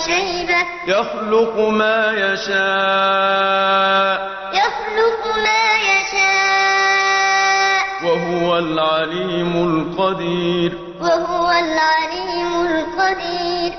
وشيبة يخلق ما يشاء. يخلق ما يشاء. وهو العليم القدير. وهو العليم القدير.